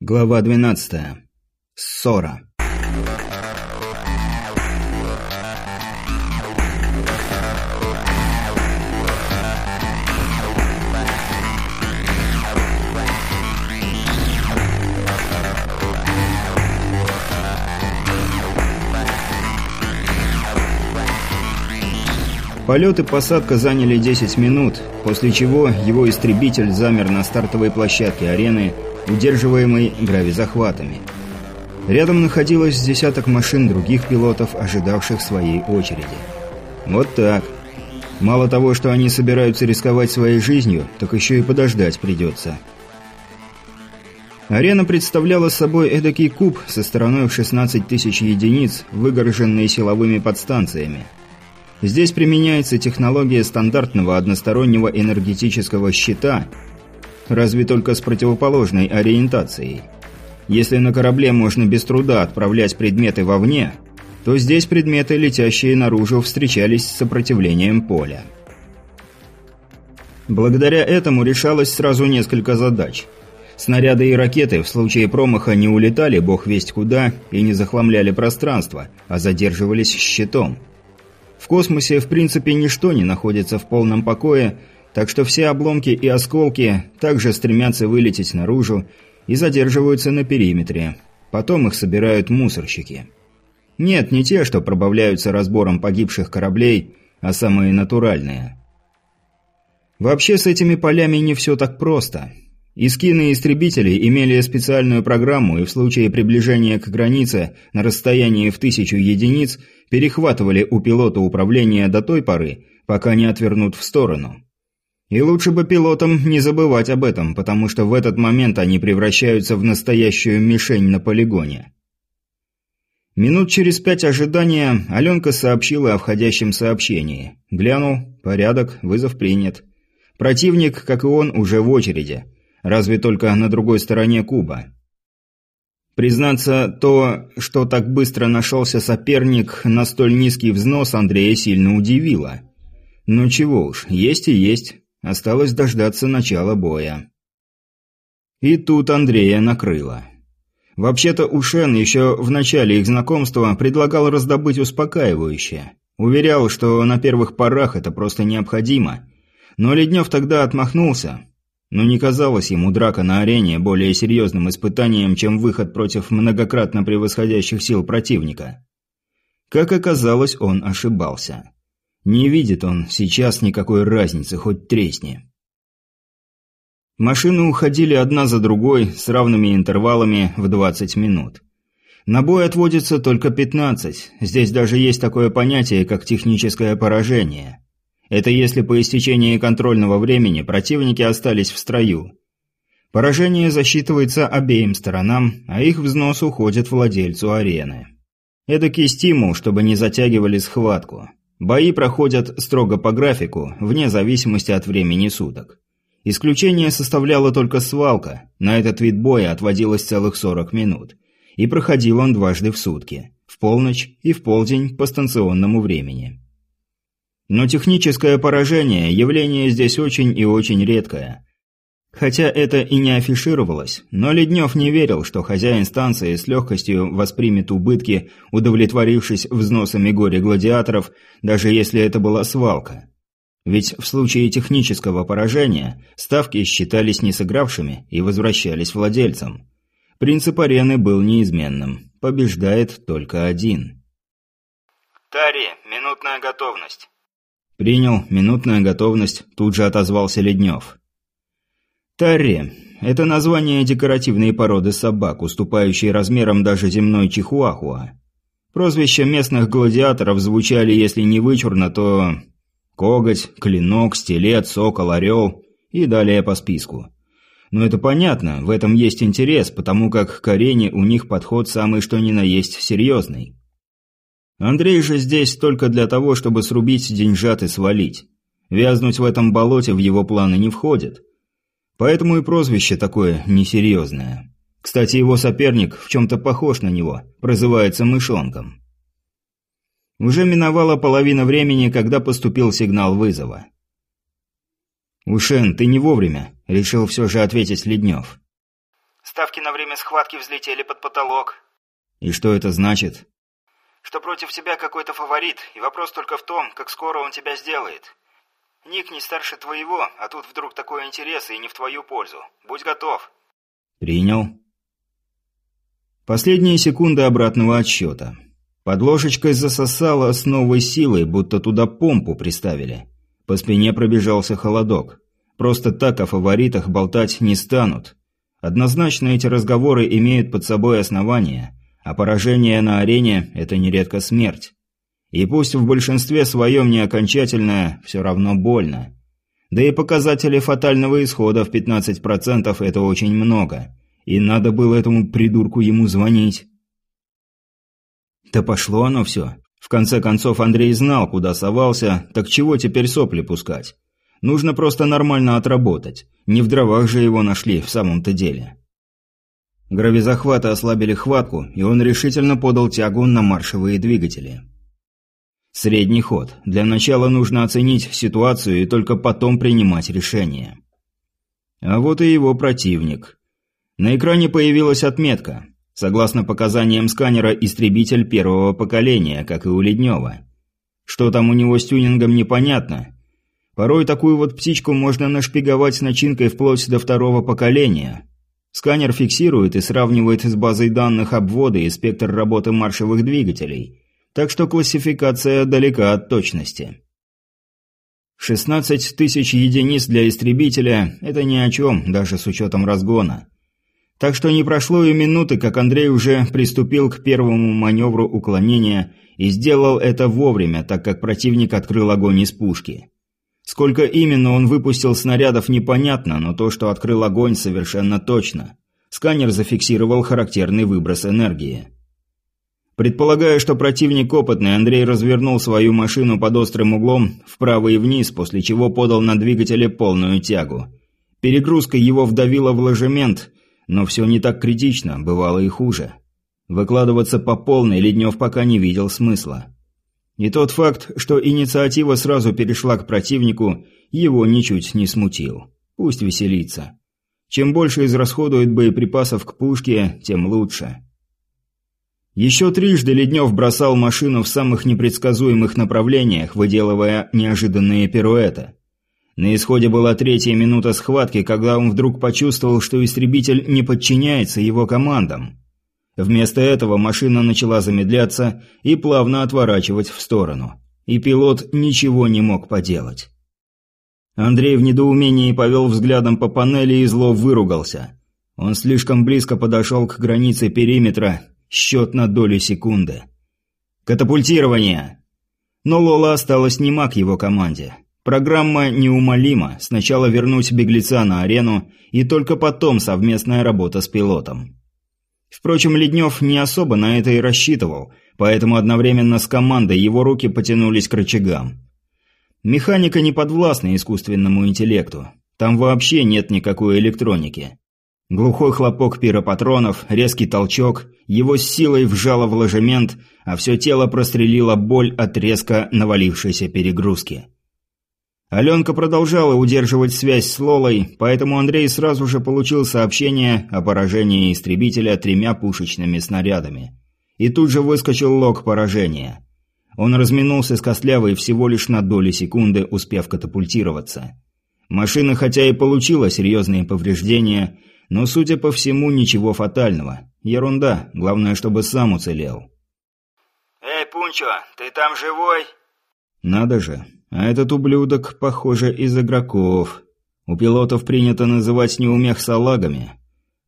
Глава 12. Ссора. Полет и посадка заняли 10 минут, после чего его истребитель замер на стартовой площадке арены удерживаемый гравизахватами. Рядом находилось десяток машин других пилотов, ожидавших своей очереди. Вот так. Мало того, что они собираются рисковать своей жизнью, так еще и подождать придется. Арена представляла собой эдакий куб со стороной в 16 тысяч единиц, выгороженный силовыми подстанциями. Здесь применяется технология стандартного одностороннего энергетического щита – разве только с противоположной ориентацией. Если на корабле можно без труда отправлять предметы вовне, то здесь предметы, летящие наружу, встречались с сопротивлением поля. Благодаря этому решалось сразу несколько задач. Снаряды и ракеты в случае промаха не улетали бог весть куда и не захламляли пространство, а задерживались щитом. В космосе в принципе ничто не находится в полном покое, так что все обломки и осколки также стремятся вылететь наружу и задерживаются на периметре. Потом их собирают мусорщики. Нет, не те, что пробавляются разбором погибших кораблей, а самые натуральные. Вообще с этими полями не все так просто. Искины истребителей имели специальную программу и в случае приближения к границе на расстоянии в тысячу единиц перехватывали у пилота управление до той поры, пока не отвернут в сторону. И лучше бы пилотам не забывать об этом, потому что в этот момент они превращаются в настоящую мишень на полигоне. Минут через пять ожидания Аленка сообщила о входящем сообщении. Глянул, порядок, вызов принят. Противник, как и он, уже в очереди. Разве только на другой стороне куба. Признаться, то, что так быстро нашелся соперник на столь низкий взнос, Андрея сильно удивило. Ну чего уж, есть и есть. Осталось дождаться начала боя. И тут Андрея накрыло. Вообще-то Ушен еще в начале их знакомства предлагал раздобыть успокаивающее. Уверял, что на первых порах это просто необходимо. Но Леднев тогда отмахнулся. Но не казалось ему драка на арене более серьезным испытанием, чем выход против многократно превосходящих сил противника. Как оказалось, он ошибался. Не видит он сейчас никакой разницы, хоть тресни. Машины уходили одна за другой с равными интервалами в 20 минут. На бой отводится только 15. Здесь даже есть такое понятие, как техническое поражение. Это если по истечении контрольного времени противники остались в строю. Поражение засчитывается обеим сторонам, а их взнос уходит владельцу арены. Эдакий стимул, чтобы не затягивали схватку. Бои проходят строго по графику, вне зависимости от времени суток. Исключение составляла только свалка, на этот вид боя отводилось целых 40 минут. И проходил он дважды в сутки, в полночь и в полдень по станционному времени. Но техническое поражение – явление здесь очень и очень редкое. Хотя это и не афишировалось, но Леднев не верил, что хозяин станции с легкостью воспримет убытки, удовлетворившись взносами горе-гладиаторов, даже если это была свалка. Ведь в случае технического поражения ставки считались несыгравшими и возвращались владельцам. Принцип арены был неизменным. Побеждает только один. «Тари, минутная готовность». «Принял, минутная готовность», тут же отозвался Леднев. Тарри – это название декоративной породы собак, уступающей размером даже земной чихуахуа. Прозвища местных гладиаторов звучали, если не вычурно, то коготь, клинок, стилет, сокол, орел и далее по списку. Но это понятно, в этом есть интерес, потому как к арене у них подход самый что ни на есть серьезный. Андрей же здесь только для того, чтобы срубить деньжат и свалить. Вязнуть в этом болоте в его планы не входит. Поэтому и прозвище такое несерьезное. Кстати, его соперник в чем-то похож на него, прозывается мышонком. Уже миновала половина времени, когда поступил сигнал вызова. «Ушен, ты не вовремя», – решил все же ответить Леднев. Ставки на время схватки взлетели под потолок. И что это значит? Что против тебя какой-то фаворит, и вопрос только в том, как скоро он тебя сделает. Ник не старше твоего, а тут вдруг такой интерес и не в твою пользу. Будь готов. Принял. Последние секунды обратного отсчета. Под ложечкой засосало с новой силой, будто туда помпу приставили. По спине пробежался холодок. Просто так о фаворитах болтать не станут. Однозначно эти разговоры имеют под собой основания, а поражение на арене – это нередко смерть. И пусть в большинстве своем не окончательное, все равно больно. Да и показатели фатального исхода в 15% – это очень много. И надо было этому придурку ему звонить. Да пошло оно все. В конце концов Андрей знал, куда совался, так чего теперь сопли пускать? Нужно просто нормально отработать. Не в дровах же его нашли в самом-то деле. Гравизахваты ослабили хватку, и он решительно подал тягу на маршевые двигатели. Средний ход. Для начала нужно оценить ситуацию и только потом принимать решение. А вот и его противник. На экране появилась отметка. Согласно показаниям сканера, истребитель первого поколения, как и у Леднева. Что там у него с тюнингом непонятно. Порой такую вот птичку можно нашпиговать с начинкой вплоть до второго поколения. Сканер фиксирует и сравнивает с базой данных обвода и спектр работы маршевых двигателей. Так что классификация далека от точности. 16 тысяч единиц для истребителя – это ни о чем, даже с учетом разгона. Так что не прошло и минуты, как Андрей уже приступил к первому маневру уклонения и сделал это вовремя, так как противник открыл огонь из пушки. Сколько именно он выпустил снарядов непонятно, но то, что открыл огонь, совершенно точно. Сканер зафиксировал характерный выброс энергии. Предполагая, что противник опытный, Андрей развернул свою машину под острым углом вправо и вниз, после чего подал на двигателе полную тягу. Перегрузка его вдавила в ложемент, но все не так критично, бывало и хуже. Выкладываться по полной Леднев пока не видел смысла. И тот факт, что инициатива сразу перешла к противнику, его ничуть не смутил. Пусть веселится. Чем больше израсходует боеприпасов к пушке, тем лучше. Еще трижды Леднев бросал машину в самых непредсказуемых направлениях, выделывая неожиданные пируэты. На исходе была третья минута схватки, когда он вдруг почувствовал, что истребитель не подчиняется его командам. Вместо этого машина начала замедляться и плавно отворачивать в сторону. И пилот ничего не мог поделать. Андрей в недоумении повел взглядом по панели и зло выругался. Он слишком близко подошел к границе периметра, счет на долю секунды. «Катапультирование!» Но Лола осталась нема к его команде. Программа неумолима. Сначала вернуть беглеца на арену, и только потом совместная работа с пилотом. Впрочем, Леднев не особо на это и рассчитывал, поэтому одновременно с командой его руки потянулись к рычагам. Механика не подвластна искусственному интеллекту. Там вообще нет никакой электроники. Глухой хлопок пиропатронов, резкий толчок, его с силой вжало в ложемент, а все тело прострелило боль от резко навалившейся перегрузки. Аленка продолжала удерживать связь с Лолой, поэтому Андрей сразу же получил сообщение о поражении истребителя тремя пушечными снарядами. И тут же выскочил лог поражения. Он разминулся с Костлявой всего лишь на доли секунды, успев катапультироваться. Машина хотя и получила серьезные повреждения, но, судя по всему, ничего фатального. Ерунда, главное, чтобы сам уцелел. «Эй, Пунчо, ты там живой?» «Надо же, а этот ублюдок, похоже, из игроков. У пилотов принято называть неумех салагами.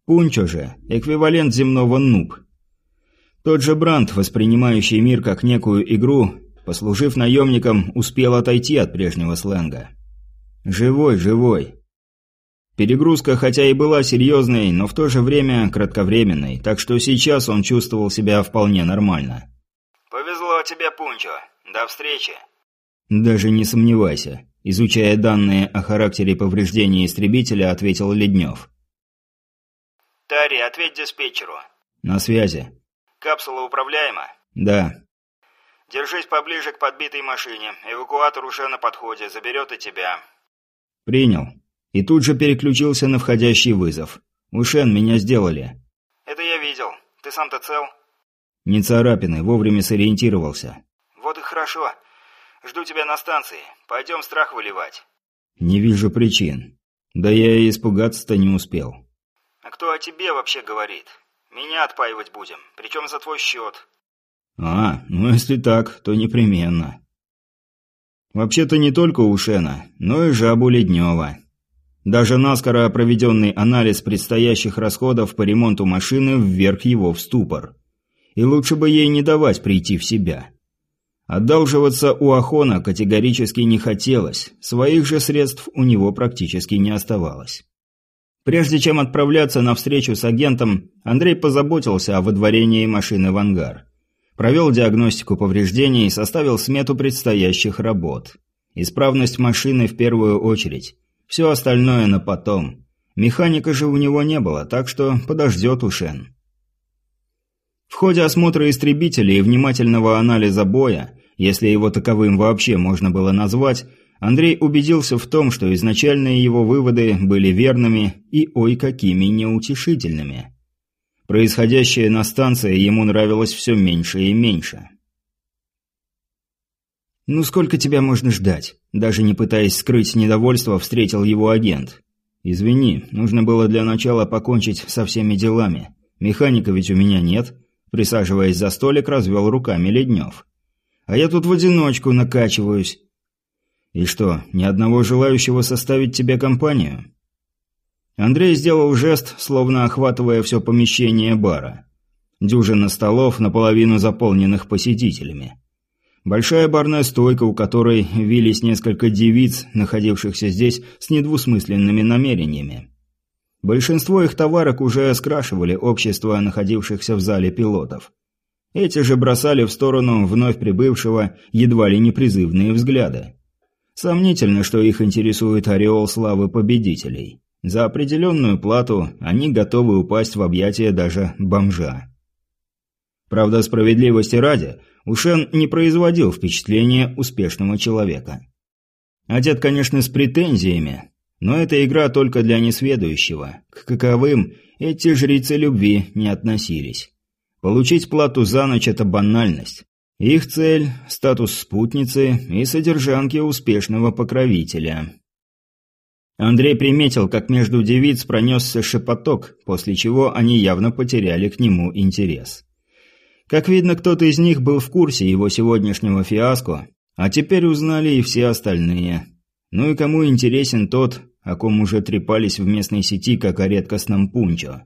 Пунчо же – эквивалент земного нуб. Тот же Бранд, воспринимающий мир как некую игру, послужив наемником, успел отойти от прежнего сленга. Живой, живой. Перегрузка хотя и была серьезной, но в то же время кратковременной, так что сейчас он чувствовал себя вполне нормально. «Повезло тебе, Пунчо. До встречи!» «Даже не сомневайся», – изучая данные о характере повреждения истребителя, ответил Леднев. «Тари, ответь диспетчеру». «На связи». «Капсула управляема?» «Да». «Держись поближе к подбитой машине. Эвакуатор уже на подходе. Заберет и тебя». «Принял». И тут же переключился на входящий вызов. «Ушен, меня сделали». «Это я видел. Ты сам-то цел?» «Не царапины, вовремя сориентировался». «Вот и хорошо. Жду тебя на станции. Пойдем страх выливать». «Не вижу причин. Да я и испугаться-то не успел». «А кто о тебе вообще говорит? Меня отпаивать будем, причем за твой счет». «А, ну если так, то непременно». Вообще-то не только у Шена, но и жабу Леднева. Даже наскоро проведенный анализ предстоящих расходов по ремонту машины вверг его в ступор. И лучше бы ей не давать прийти в себя. Одалживаться у Ахона категорически не хотелось, своих же средств у него практически не оставалось. Прежде чем отправляться на встречу с агентом, Андрей позаботился о выдворении машины в ангар. Провел диагностику повреждений и составил смету предстоящих работ. Исправность машины в первую очередь. Все остальное на потом. Механика же у него не было, так что подождет Ушен. В ходе осмотра истребителей и внимательного анализа боя, если его таковым вообще можно было назвать, Андрей убедился в том, что изначальные его выводы были верными и ой какими неутешительными. Происходящее на станции ему нравилось все меньше и меньше. «Ну сколько тебя можно ждать?» Даже не пытаясь скрыть недовольство, встретил его агент. «Извини, нужно было для начала покончить со всеми делами. Механика ведь у меня нет». Присаживаясь за столик, развел руками Леднев. «А я тут в одиночку накачиваюсь». «И что, ни одного желающего составить тебе компанию?» Андрей сделал жест, словно охватывая все помещение бара. Дюжина столов, наполовину заполненных посетителями. Большая барная стойка, у которой вились несколько девиц, находившихся здесь с недвусмысленными намерениями. Большинство их товарок уже скрашивали общество находившихся в зале пилотов. Эти же бросали в сторону вновь прибывшего едва ли не призывные взгляды. Сомнительно, что их интересует ореол славы победителей. За определенную плату они готовы упасть в объятия даже бомжа. Правда, справедливости ради, Ушен не производил впечатления успешного человека. Одет, конечно, с претензиями, но эта игра только для несведущего. К каковым эти жрицы любви не относились. Получить плату за ночь – это банальность. Их цель – статус спутницы и содержанки успешного покровителя. Андрей приметил, как между девиц пронесся шепоток, после чего они явно потеряли к нему интерес. Как видно, кто-то из них был в курсе его сегодняшнего фиаско, а теперь узнали и все остальные. Ну и кому интересен тот, о ком уже трепались в местной сети, как о редкостном пунчо.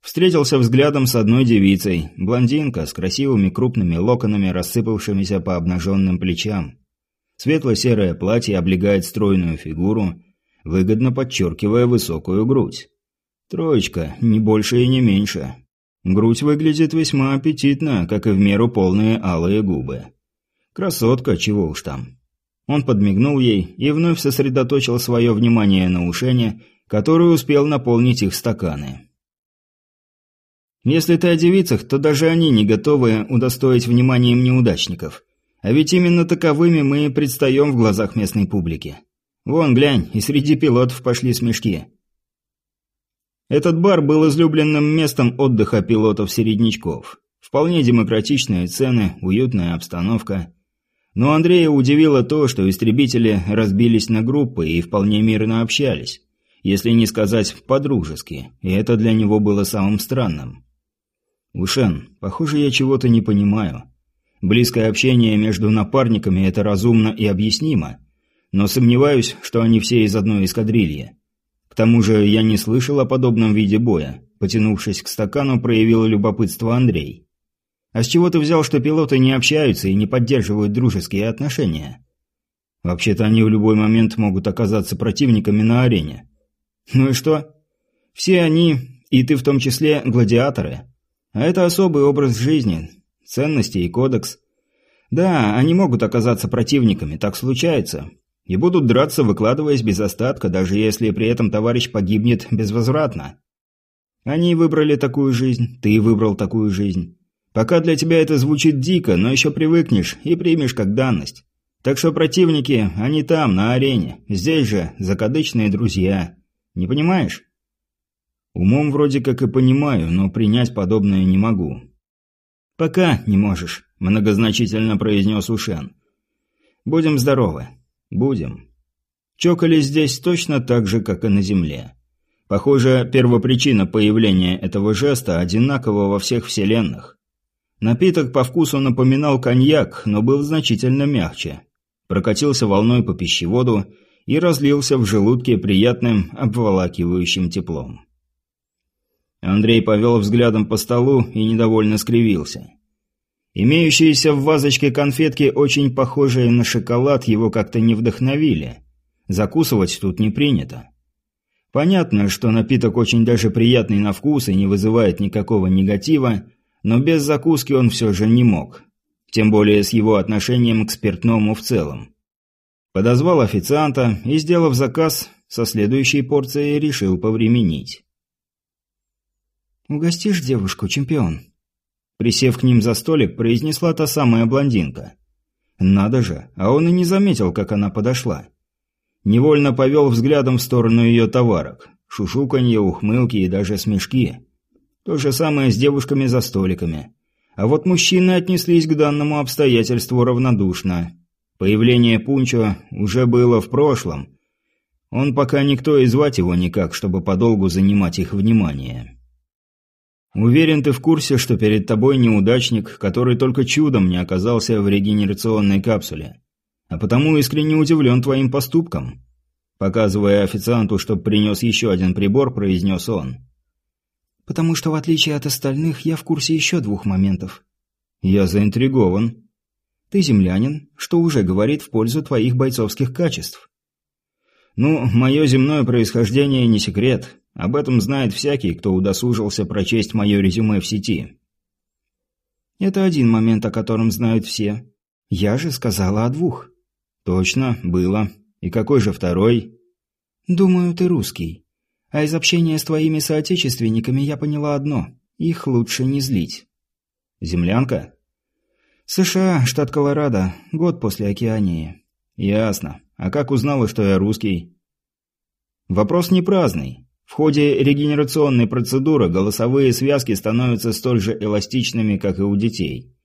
Встретился взглядом с одной девицей, блондинка с красивыми крупными локонами, рассыпавшимися по обнаженным плечам. Светло-серое платье облегает стройную фигуру, выгодно подчеркивая высокую грудь. Троечка, не больше и не меньше. Грудь выглядит весьма аппетитно, как и в меру полные алые губы. Красотка, чего уж там. Он подмигнул ей и вновь сосредоточил свое внимание на ушене, который успел наполнить их стаканы. Если ты о девицах, то даже они не готовы удостоить вниманием неудачников. А ведь именно таковыми мы и предстаем в глазах местной публики. Вон, глянь, и среди пилотов пошли смешки. Этот бар был излюбленным местом отдыха пилотов-середнячков. Вполне демократичные цены, уютная обстановка. Но Андрея удивило то, что истребители разбились на группы и вполне мирно общались. Если не сказать по-дружески, и это для него было самым странным. «Ушен, похоже, я чего-то не понимаю. Близкое общение между напарниками – это разумно и объяснимо, но сомневаюсь, что они все из одной эскадрильи. К тому же я не слышал о подобном виде боя. Потянувшись к стакану, проявил любопытство Андрей. «А с чего ты взял, что пилоты не общаются и не поддерживают дружеские отношения?» «Вообще-то они в любой момент могут оказаться противниками на арене». «Ну и что?» «Все они, и ты в том числе, гладиаторы. А это особый образ жизни, ценности и кодекс. Да, они могут оказаться противниками, так случается. И будут драться, выкладываясь без остатка, даже если при этом товарищ погибнет безвозвратно. Они выбрали такую жизнь, ты выбрал такую жизнь. Пока для тебя это звучит дико, но еще привыкнешь и примешь как данность. Так что противники, они там, на арене. Здесь же закадычные друзья. Не понимаешь? Умом вроде как и понимаю, но принять подобное не могу. «Пока не можешь», – многозначительно произнес Ушен. «Будем здоровы». «Будем». Чокались здесь точно так же, как и на Земле. Похоже, первопричина появления этого жеста одинакова во всех вселенных. Напиток по вкусу напоминал коньяк, но был значительно мягче. Прокатился волной по пищеводу и разлился в желудке приятным, обволакивающим теплом. Андрей повел взглядом по столу и недовольно скривился. Имеющиеся в вазочке конфетки, очень похожие на шоколад, его как-то не вдохновили. Закусывать тут не принято. Понятно, что напиток очень даже приятный на вкус и не вызывает никакого негатива, но без закуски он все же не мог. Тем более с его отношением к спиртному в целом. Подозвал официанта и, сделав заказ, со следующей порцией решил повременить. «Угостишь девушку, чемпион?» Присев к ним за столик, произнесла та самая блондинка. Надо же, а он и не заметил, как она подошла. Невольно повел взглядом в сторону ее товарок. Шушуканье, ухмылки и даже смешки. То же самое с девушками за столиками. А вот мужчины отнеслись к данному обстоятельству равнодушно. Появление Пунчо уже было в прошлом. Он пока никто и звать его никак, чтобы подолгу занимать их внимание. Уверен, ты в курсе, что перед тобой неудачник, который только чудом не оказался в регенерационной капсуле. А потому искренне удивлен твоим поступком. Показывая официанту, чтоб принес еще один прибор, произнес он. «Потому что, в отличие от остальных, я в курсе еще двух моментов». «Я заинтригован». «Ты землянин, что уже говорит в пользу твоих бойцовских качеств». «Ну, мое земное происхождение не секрет. Об этом знает всякий, кто удосужился прочесть мое резюме в сети». «Это один момент, о котором знают все. Я же сказала о двух». «Точно, было. И какой же второй?» «Думаю, ты русский. А из общения с твоими соотечественниками я поняла одно – их лучше не злить». «Землянка?» «США, штат Колорадо, год после Океании». «Ясно. А как узнала, что я русский?» «Вопрос не праздный. В ходе регенерационной процедуры голосовые связки становятся столь же эластичными, как и у детей.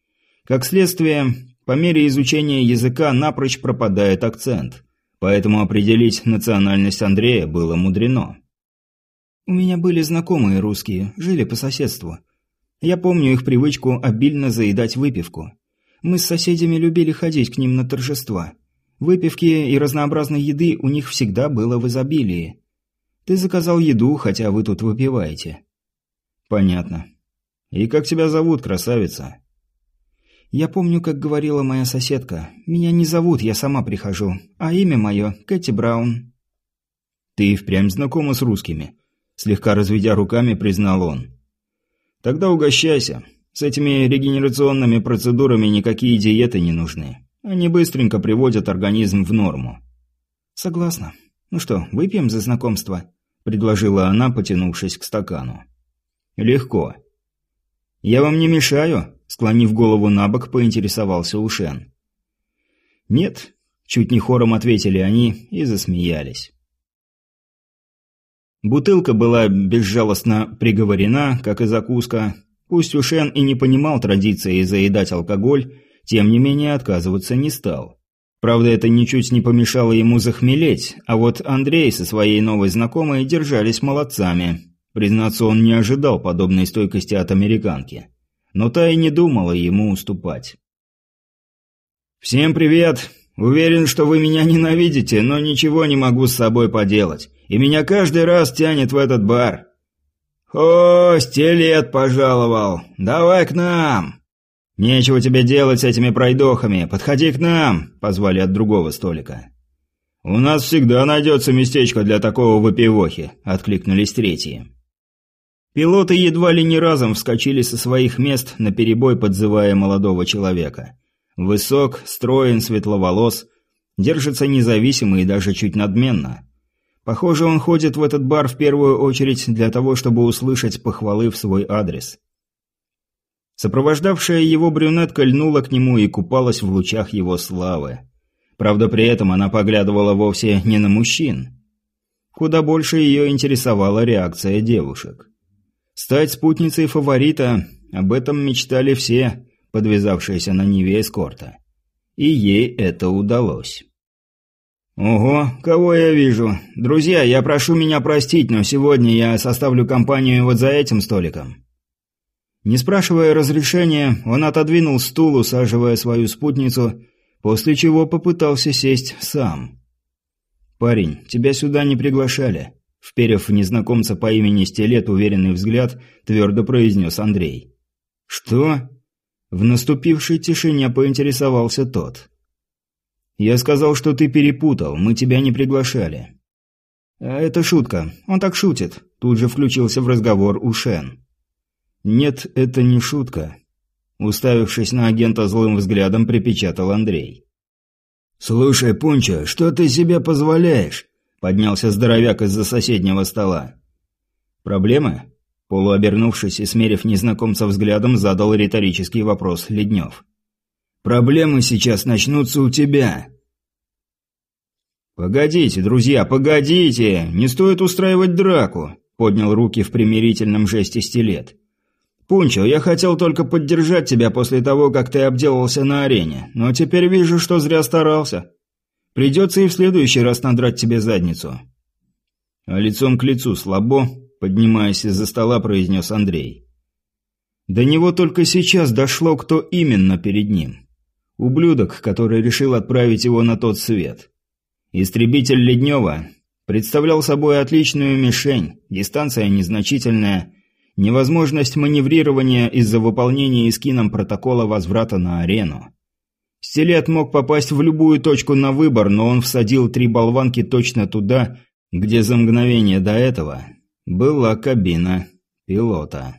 Как следствие, по мере изучения языка напрочь пропадает акцент, поэтому определить национальность Андрея было мудрено. «У меня были знакомые русские, жили по соседству. Я помню их привычку обильно заедать выпивку. Мы с соседями любили ходить к ним на торжества. Выпивки и разнообразной еды у них всегда было в изобилии. Ты заказал еду, хотя вы тут выпиваете». «Понятно. И как тебя зовут, красавица?» Я помню, как говорила моя соседка. Меня не зовут, я сама прихожу. А имя мое – Кэти Браун. Ты впрямь знакома с русскими? Слегка разведя руками, признал он. Тогда угощайся. С этими регенерационными процедурами никакие диеты не нужны. Они быстренько приводят организм в норму. Согласна. Ну что, выпьем за знакомство? Предложила она, потянувшись к стакану. Легко. Я вам не мешаю? Склонив голову на бок, поинтересовался Ушен. «Нет», – чуть не хором ответили они и засмеялись. Бутылка была безжалостно приговорена, как и закуска. Пусть Ушен и не понимал традиции заедать алкоголь, тем не менее отказываться не стал. Правда, это ничуть не помешало ему захмелеть, а вот Андрей со своей новой знакомой держались молодцами. Признаться, он не ожидал подобной стойкости от американки но та и не думала ему уступать. «Всем привет! Уверен, что вы меня ненавидите, но ничего не могу с собой поделать, и меня каждый раз тянет в этот бар. О, стилет пожаловал! Давай к нам!» «Нечего тебе делать с этими пройдохами, подходи к нам!» – позвали от другого столика. «У нас всегда найдется местечко для такого выпивохи», – откликнулись третьи. Пилоты едва ли не разом вскочили со своих мест, на перебой подзывая молодого человека. Высок, строен, светловолос, держится независимо и даже чуть надменно. Похоже, он ходит в этот бар в первую очередь для того, чтобы услышать похвалы в свой адрес. Сопровождавшая его брюнетка льнула к нему и купалась в лучах его славы. Правда, при этом она поглядывала вовсе не на мужчин. Куда больше ее интересовала реакция девушек. Стать спутницей фаворита – об этом мечтали все, подвязавшиеся на Ниве эскорта. И ей это удалось. «Ого, кого я вижу? Друзья, я прошу меня простить, но сегодня я составлю компанию вот за этим столиком». Не спрашивая разрешения, он отодвинул стул, усаживая свою спутницу, после чего попытался сесть сам. «Парень, тебя сюда не приглашали», – вперев в незнакомца по имени Стилет уверенный взгляд, твердо произнес Андрей. «Что?» В наступившей тишине поинтересовался тот. «Я сказал, что ты перепутал, мы тебя не приглашали». «А это шутка, он так шутит», – тут же включился в разговор Ушен. «Нет, это не шутка», – уставившись на агента злым взглядом, припечатал Андрей. «Слушай, Пунча, что ты себе позволяешь?» – поднялся здоровяк из-за соседнего стола. «Проблемы?» Полуобернувшись и смерив незнакомца взглядом, задал риторический вопрос Леднев. «Проблемы сейчас начнутся у тебя!» «Погодите, друзья, погодите! Не стоит устраивать драку!» Поднял руки в примирительном жесте стилет. «Пунчо, я хотел только поддержать тебя после того, как ты обделался на арене, но теперь вижу, что зря старался. Придется и в следующий раз надрать тебе задницу». А лицом к лицу слабо, поднимаясь из-за стола, произнес Андрей. До него только сейчас дошло, кто именно перед ним. Ублюдок, который решил отправить его на тот свет. Истребитель Леднева представлял собой отличную мишень, дистанция незначительная, невозможность маневрирования из-за выполнения эскином протокола возврата на арену. Стилет мог попасть в любую точку на выбор, но он всадил три болванки точно туда, где за мгновение до этого была кабина пилота.